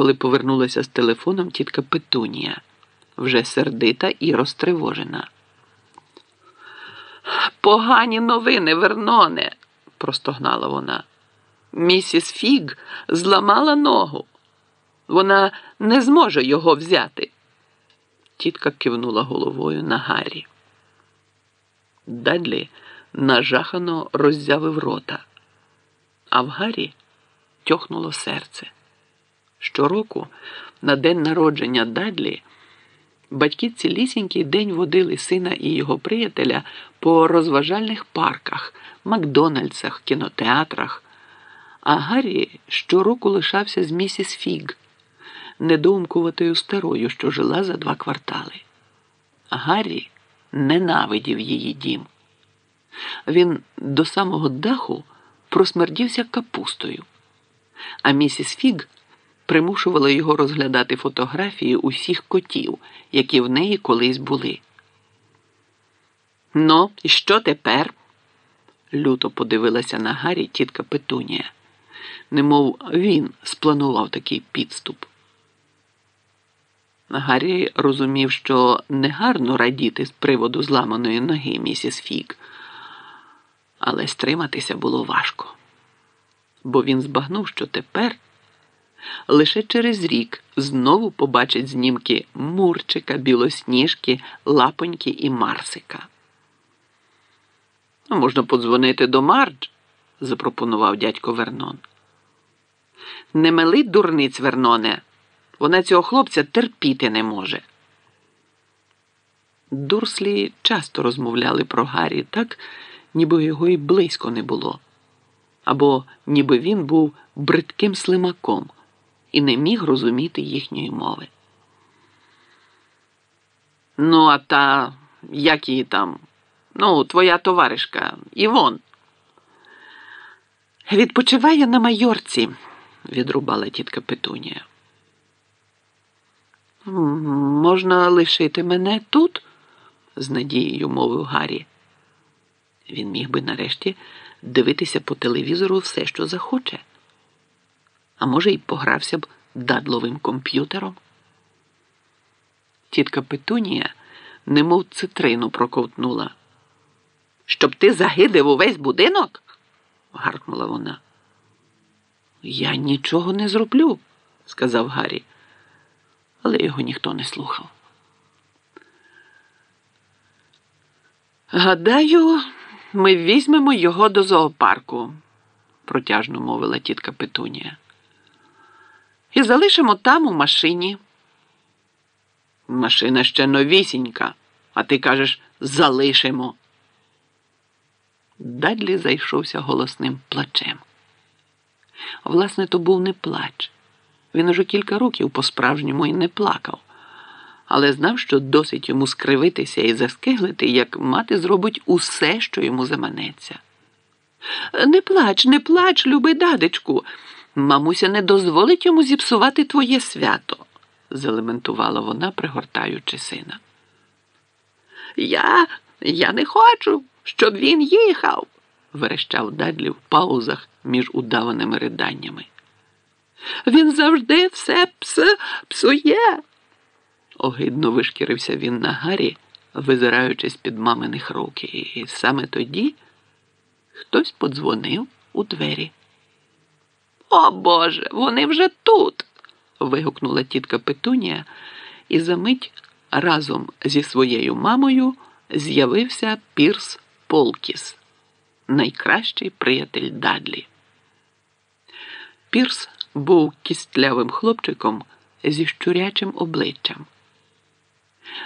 коли повернулася з телефоном тітка Петунія, вже сердита і розтривожена. Погані новини, Верноне, простогнала вона. Місіс Фіг зламала ногу. Вона не зможе його взяти. Тітка кивнула головою на Гаррі. Дадлі нажахано роззявив рота, а в Гаррі тьохнуло серце. Щороку, на день народження Дадлі, батьки цілісінький день водили сина і його приятеля по розважальних парках, Макдональдсах, кінотеатрах. А Гаррі щороку лишався з місіс Фіг, недоумкуватою старою, що жила за два квартали. Гаррі ненавидів її дім. Він до самого даху просмердівся капустою, а місіс Фіг примушувала його розглядати фотографії усіх котів, які в неї колись були. Ну, і що тепер? люто подивилася на Гаррі тітка Петунія, немов він спланував такий підступ. Гаррі розумів, що негарно радіти з приводу зламаної ноги місіс Фіг, але стриматися було важко, бо він збагнув, що тепер лише через рік знову побачить знімки Мурчика, Білосніжки, Лапоньки і Марсика. «Ну, можна подзвонити до Мардж, запропонував дядько Вернон. Не мили дурниць, Верноне. Вона цього хлопця терпіти не може. Дурслі часто розмовляли про Гаррі так, ніби його і близько не було, або ніби він був бридким слимаком і не міг розуміти їхньої мови. Ну, а та, як її там, ну, твоя товаришка, Івон. Відпочиває на майорці, відрубала тітка Петунія. Можна лишити мене тут? з надією мовив Гаррі. Він міг би нарешті дивитися по телевізору все, що захоче. А може, й погрався б дадловим комп'ютером. Тітка Петунія, немов цитрину проковтнула. Щоб ти загидив увесь будинок? гаркнула вона. Я нічого не зроблю, сказав Гаррі але його ніхто не слухав. Гадаю, ми візьмемо його до зоопарку, протяжно мовила тітка Петунія. І залишимо там у машині. Машина ще новісінька, а ти кажеш залишимо. Дадлі зайшовся голосним плачем. Власне, то був не плач. Він уже кілька років по-справжньому і не плакав, але знав, що досить йому скривитися і заскиглити, як мати зробить усе, що йому заманеться. Не плач, не плач, любий дадечку. Мамуся не дозволить йому зіпсувати твоє свято, залементувала вона, пригортаючи сина. Я я не хочу, щоб він їхав, верещав Дадлі в паузах між удаваними риданнями. Він завжди все пс псує. Огидно вишкірився він на Гаррі, визираючись під маминих рук, і саме тоді хтось подзвонив у двері. О Боже, вони вже тут. вигукнула тітка Петунія, і за мить разом зі своєю мамою з'явився Пірс Полкіс, найкращий приятель Дадлі. Пірс був кістлявим хлопчиком зі щурячим обличчям.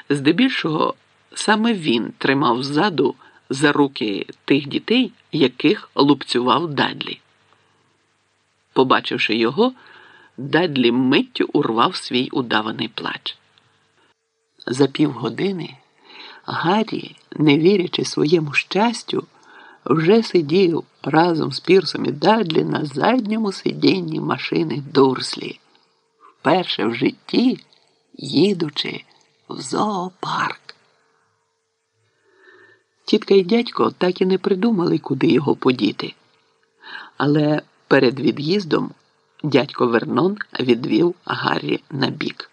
Здебільшого саме він тримав ззаду за руки тих дітей, яких лупцював Дадлі. Побачивши його, Дадлі миттю урвав свій удаваний плач. За півгодини Гаррі, не вірячи своєму щастю, вже сидів разом з Пірсом і Дадлі на задньому сидінні машини Дурслі, вперше в житті їдучи в зоопарк. Тітка і дядько так і не придумали, куди його подіти. Але перед від'їздом Дядько Вернон відвів Гаррі на бік.